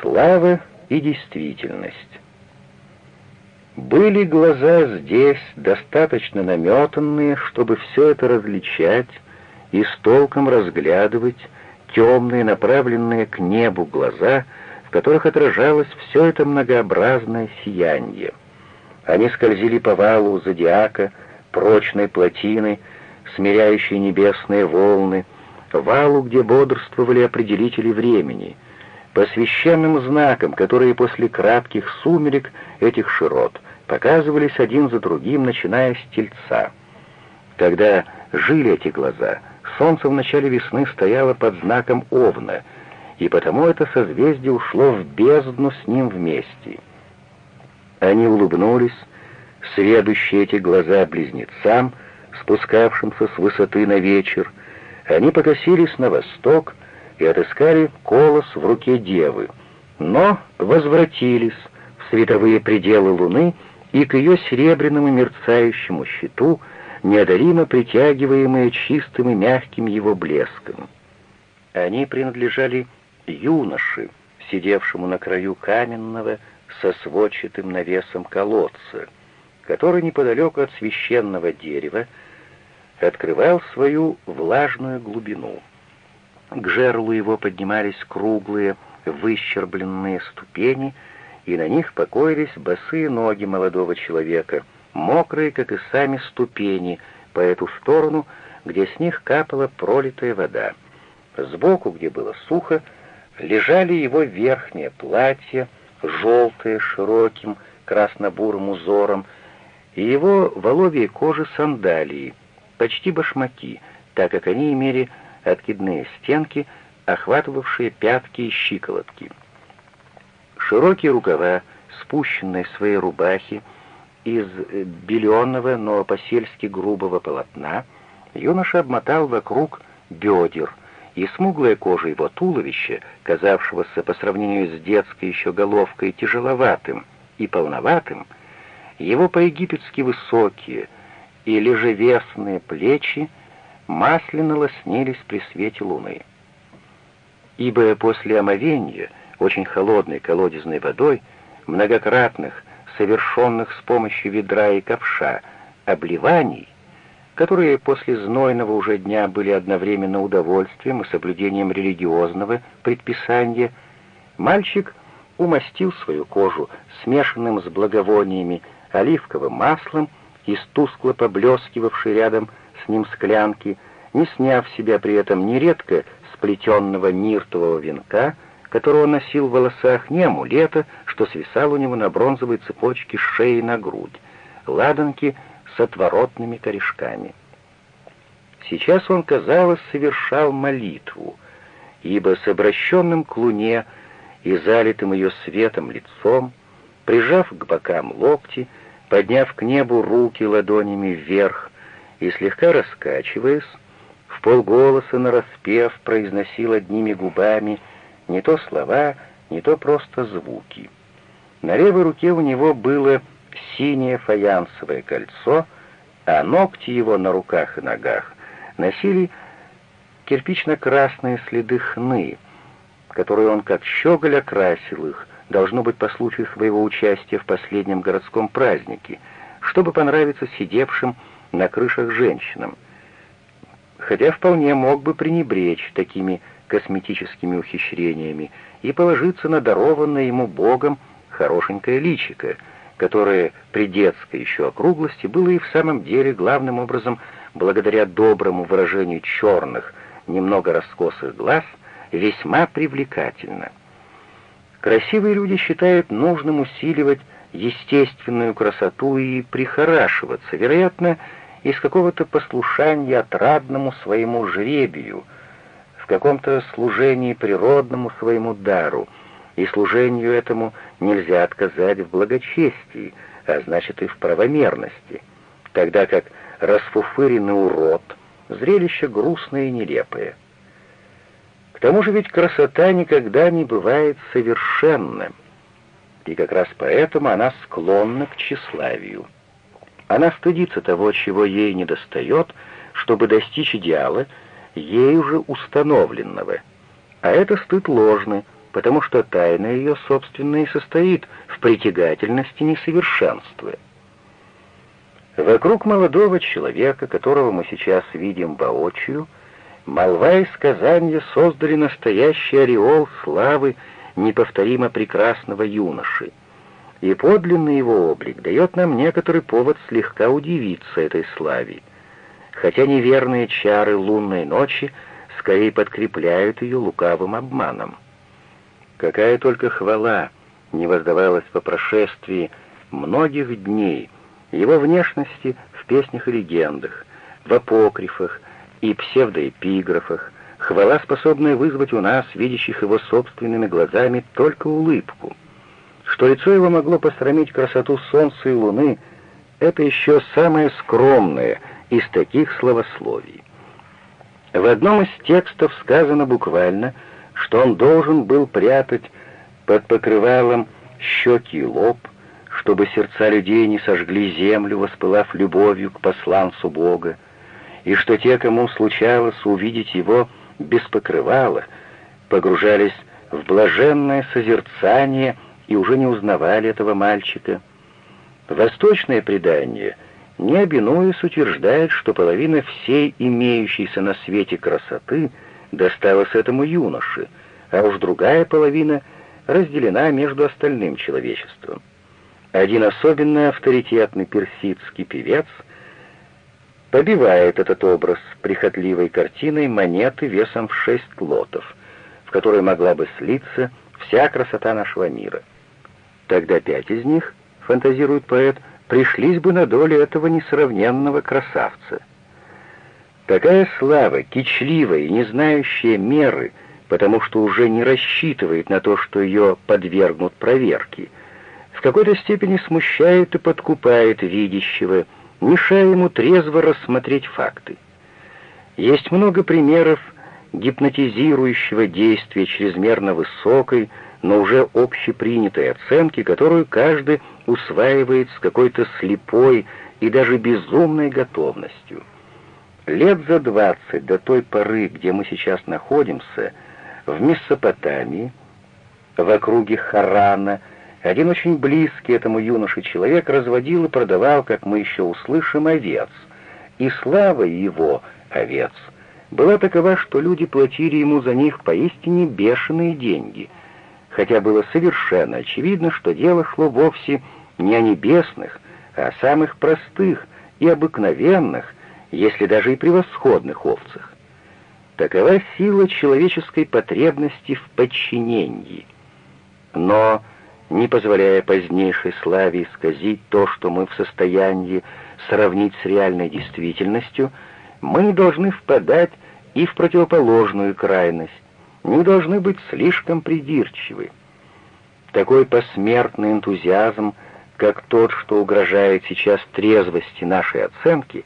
Слава и действительность. Были глаза здесь достаточно наметанные, чтобы все это различать и с толком разглядывать темные, направленные к небу глаза, в которых отражалось все это многообразное сияние. Они скользили по валу зодиака, прочной плотины, смиряющей небесные волны, валу, где бодрствовали определители времени, по священным знакам, которые после кратких сумерек этих широт показывались один за другим, начиная с тельца. Когда жили эти глаза, солнце в начале весны стояло под знаком Овна, и потому это созвездие ушло в бездну с ним вместе. Они улыбнулись, следующие эти глаза близнецам, спускавшимся с высоты на вечер, они покосились на восток и отыскали колос в руке девы, но возвратились в световые пределы луны и к ее серебряному мерцающему щиту, неодолимо притягиваемые чистым и мягким его блеском. Они принадлежали юноше, сидевшему на краю каменного со сводчатым навесом колодца, который неподалеку от священного дерева открывал свою влажную глубину. К жерлу его поднимались круглые, выщербленные ступени, и на них покоились босые ноги молодого человека, мокрые, как и сами ступени, по эту сторону, где с них капала пролитая вода. Сбоку, где было сухо, лежали его верхнее платье, желтое, широким, красно-бурым узором, и его воловьей кожи сандалии, почти башмаки, так как они имели откидные стенки, охватывавшие пятки и щиколотки. Широкие рукава, спущенные своей рубахи, из беленого, но по-сельски грубого полотна, юноша обмотал вокруг бедер, и смуглая кожа его туловища, казавшегося по сравнению с детской еще головкой тяжеловатым и полноватым, его по-египетски высокие — и лежевесные плечи масляно лоснились при свете луны. Ибо после омовения, очень холодной колодезной водой, многократных, совершенных с помощью ведра и ковша, обливаний, которые после знойного уже дня были одновременно удовольствием и соблюдением религиозного предписания, мальчик умастил свою кожу смешанным с благовониями оливковым маслом из тускло поблескивавшей рядом ним склянки, не сняв себя при этом нередко сплетенного миртового венка, которого носил в волосах, не амулета, что свисал у него на бронзовой цепочке с шеи на грудь, ладанки с отворотными корешками. Сейчас он, казалось, совершал молитву, ибо с обращенным к луне и залитым ее светом лицом, прижав к бокам локти, подняв к небу руки ладонями вверх и слегка раскачиваясь, в полголоса нараспев произносил одними губами не то слова, не то просто звуки. На левой руке у него было синее фаянсовое кольцо, а ногти его на руках и ногах носили кирпично-красные следы хны, которые он как щеголь окрасил их, должно быть по случаю своего участия в последнем городском празднике, чтобы понравиться сидевшим на крышах женщинам. Хотя вполне мог бы пренебречь такими косметическими ухищрениями и положиться на дарованное ему Богом хорошенькое личико, которое при детской еще округлости было и в самом деле главным образом благодаря доброму выражению черных, немного раскосых глаз, весьма привлекательно. Красивые люди считают нужным усиливать естественную красоту и прихорашиваться, вероятно, из какого-то послушания отрадному своему жребию, в каком-то служении природному своему дару, и служению этому нельзя отказать в благочестии, а значит и в правомерности, тогда как расфуфыренный урод — зрелище грустное и нелепое. К тому же ведь красота никогда не бывает совершенна, и как раз поэтому она склонна к тщеславию. Она стыдится того, чего ей недостает, чтобы достичь идеала, ей уже установленного. А это стыд ложный, потому что тайна ее, собственно, и состоит в притягательности несовершенства. Вокруг молодого человека, которого мы сейчас видим воочию, молва и сказания создали настоящий ореол славы неповторимо прекрасного юноши, и подлинный его облик дает нам некоторый повод слегка удивиться этой славе, хотя неверные чары лунной ночи скорее подкрепляют ее лукавым обманом. Какая только хвала не воздавалась по прошествии многих дней его внешности в песнях и легендах, в апокрифах и псевдоэпиграфах, хвала, способная вызвать у нас, видящих его собственными глазами, только улыбку. Что лицо его могло посрамить красоту солнца и луны, это еще самое скромное из таких словословий. В одном из текстов сказано буквально, что он должен был прятать под покрывалом щеки и лоб, чтобы сердца людей не сожгли землю, воспылав любовью к посланцу Бога, и что те, кому случалось увидеть его без покрывала, погружались в блаженное созерцание и уже не узнавали этого мальчика. Восточное предание — не обинуясь, утверждает, что половина всей имеющейся на свете красоты досталась этому юноше, а уж другая половина разделена между остальным человечеством. Один особенно авторитетный персидский певец побивает этот образ прихотливой картиной монеты весом в шесть лотов, в которой могла бы слиться вся красота нашего мира. Тогда пять из них, фантазирует поэт, — пришлись бы на долю этого несравненного красавца. Такая слава, кичливая и не знающая меры, потому что уже не рассчитывает на то, что ее подвергнут проверке, в какой-то степени смущает и подкупает видящего, мешая ему трезво рассмотреть факты. Есть много примеров гипнотизирующего действия чрезмерно высокой, но уже общепринятой оценки, которую каждый усваивает с какой-то слепой и даже безумной готовностью. Лет за двадцать до той поры, где мы сейчас находимся, в Месопотамии, в округе Харана, один очень близкий этому юноше человек разводил и продавал, как мы еще услышим, овец. И слава его, овец, была такова, что люди платили ему за них поистине бешеные деньги — хотя было совершенно очевидно, что дело шло вовсе не о небесных, а о самых простых и обыкновенных, если даже и превосходных овцах. Такова сила человеческой потребности в подчинении. Но, не позволяя позднейшей славе исказить то, что мы в состоянии сравнить с реальной действительностью, мы не должны впадать и в противоположную крайность, не должны быть слишком придирчивы. Такой посмертный энтузиазм, как тот, что угрожает сейчас трезвости нашей оценки,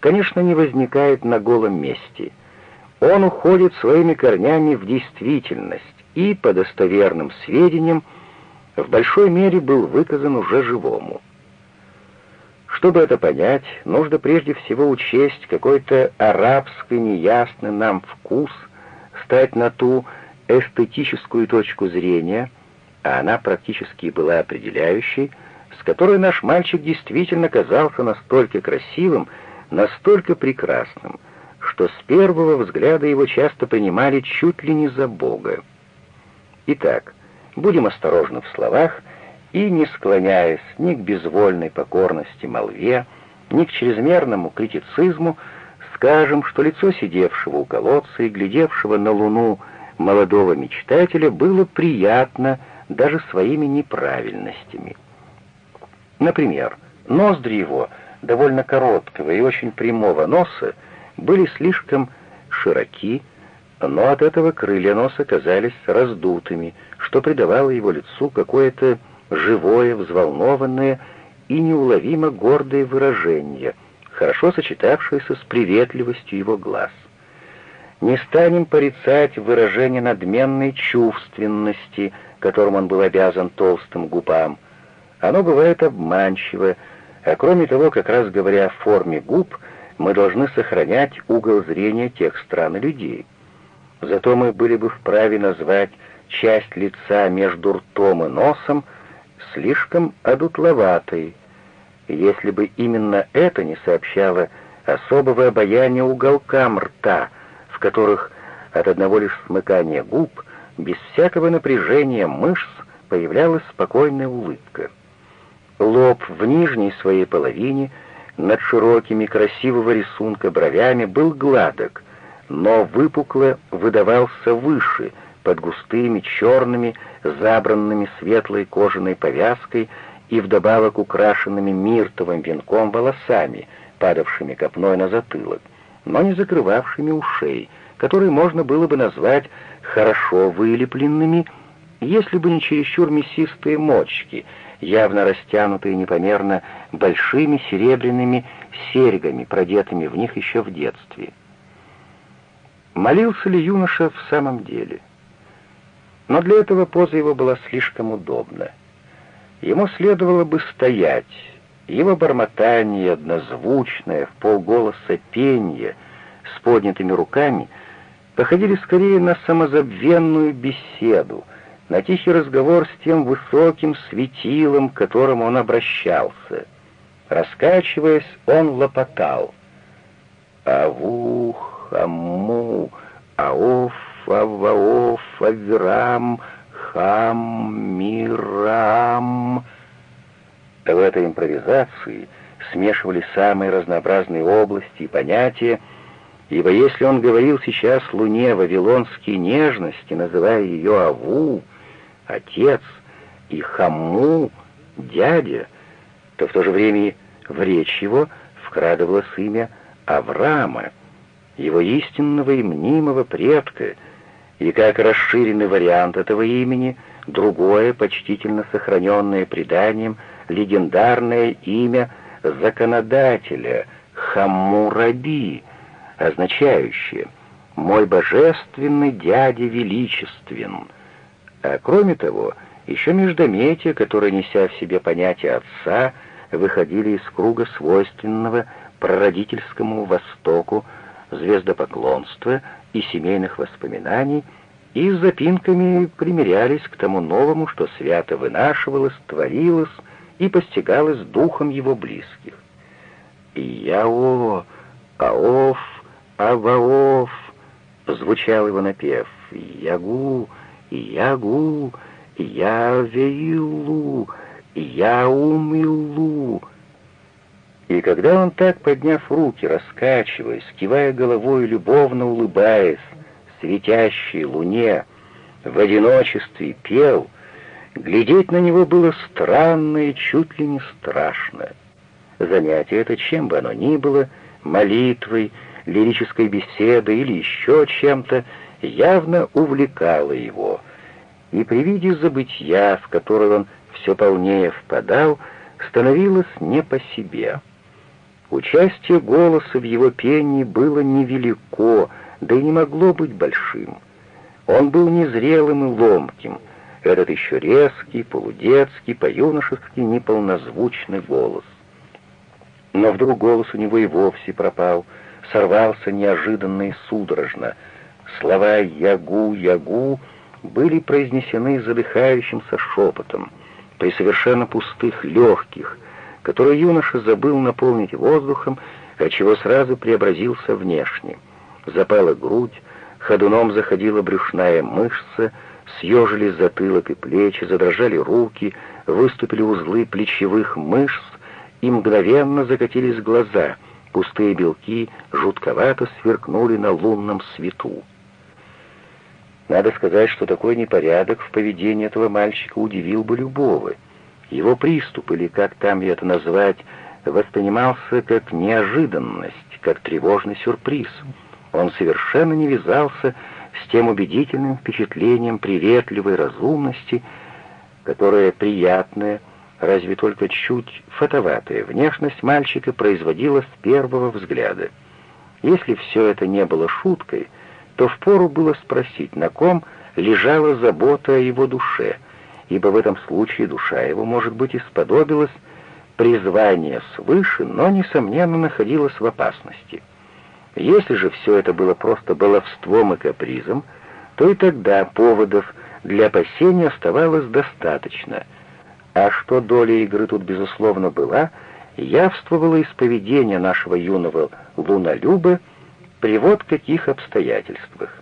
конечно, не возникает на голом месте. Он уходит своими корнями в действительность и, по достоверным сведениям, в большой мере был выказан уже живому. Чтобы это понять, нужно прежде всего учесть какой-то арабский неясный нам вкус – стать на ту эстетическую точку зрения, а она практически была определяющей, с которой наш мальчик действительно казался настолько красивым, настолько прекрасным, что с первого взгляда его часто принимали чуть ли не за Бога. Итак, будем осторожны в словах и, не склоняясь ни к безвольной покорности молве, ни к чрезмерному критицизму, скажем, что лицо сидевшего у колодца и глядевшего на луну молодого мечтателя было приятно даже своими неправильностями. Например, ноздри его, довольно короткого и очень прямого носа, были слишком широки, но от этого крылья носа казались раздутыми, что придавало его лицу какое-то живое, взволнованное и неуловимо гордое выражение — хорошо сочетавшееся с приветливостью его глаз. Не станем порицать выражение надменной чувственности, которым он был обязан толстым губам. Оно бывает обманчиво, а кроме того, как раз говоря о форме губ, мы должны сохранять угол зрения тех стран и людей. Зато мы были бы вправе назвать часть лица между ртом и носом слишком одутловатой. Если бы именно это не сообщало особого обаяния уголкам рта, в которых от одного лишь смыкания губ, без всякого напряжения мышц, появлялась спокойная улыбка. Лоб в нижней своей половине над широкими красивого рисунка бровями был гладок, но выпукло выдавался выше, под густыми черными, забранными светлой кожаной повязкой и вдобавок украшенными миртовым венком волосами, падавшими копной на затылок, но не закрывавшими ушей, которые можно было бы назвать хорошо вылепленными, если бы не чересчур мясистые мочки, явно растянутые непомерно большими серебряными серьгами, продетыми в них еще в детстве. Молился ли юноша в самом деле? Но для этого поза его была слишком удобна. Ему следовало бы стоять. Его бормотание, однозвучное, в полголоса пение, с поднятыми руками, походили скорее на самозабвенную беседу, на тихий разговор с тем высоким светилом, к которому он обращался. Раскачиваясь, он лопотал. «Авух, аму, аоф, аваоф, авирам, хам, мирам». В этой импровизации смешивались самые разнообразные области и понятия, ибо если он говорил сейчас Луне вавилонские нежности, называя ее Аву, отец, и Хаму, дядя, то в то же время в речь его вкрадывалось имя Авраама, его истинного и мнимого предка, и как расширенный вариант этого имени, другое, почтительно сохраненное преданием, легендарное имя законодателя Хаммураби, означающее «мой божественный дядя величествен», а кроме того, еще междометия, которые, неся в себе понятие отца, выходили из круга свойственного прародительскому Востоку, звездопоклонства и семейных воспоминаний, и с запинками примирялись к тому новому, что свято вынашивалось, творилось и постигалось духом его близких. «Яо, Аоф, Аваоф», — звучал его напев, «Ягу, Ягу, Явеилу, Яумилу. И когда он так, подняв руки, раскачиваясь, кивая головой, любовно улыбаясь, светящей луне, в одиночестве пел, глядеть на него было странно и чуть ли не страшно. Занятие это, чем бы оно ни было, молитвой, лирической беседой или еще чем-то, явно увлекало его, и при виде забытья, в которое он все полнее впадал, становилось не по себе. Участие голоса в его пении было невелико, да и не могло быть большим. Он был незрелым и ломким, этот еще резкий, полудетский, по-юношески неполнозвучный голос. Но вдруг голос у него и вовсе пропал, сорвался неожиданно и судорожно — Слова «ягу, ягу» были произнесены задыхающимся шепотом, при совершенно пустых легких, которые юноша забыл наполнить воздухом, отчего сразу преобразился внешне. Запала грудь, ходуном заходила брюшная мышца, съежились затылок и плечи, задрожали руки, выступили узлы плечевых мышц, и мгновенно закатились глаза, пустые белки жутковато сверкнули на лунном свету. Надо сказать, что такой непорядок в поведении этого мальчика удивил бы любого. Его приступ, или как там это назвать, воспринимался как неожиданность, как тревожный сюрприз. Он совершенно не вязался с тем убедительным впечатлением приветливой разумности, которое приятная, разве только чуть фотоватая внешность мальчика производила с первого взгляда. Если все это не было шуткой, то впору было спросить, на ком лежала забота о его душе, ибо в этом случае душа его, может быть, исподобилась призвания свыше, но, несомненно, находилась в опасности. Если же все это было просто баловством и капризом, то и тогда поводов для опасения оставалось достаточно. А что доля игры тут, безусловно, была, явствовало из поведения нашего юного лунолюба при вот каких обстоятельствах.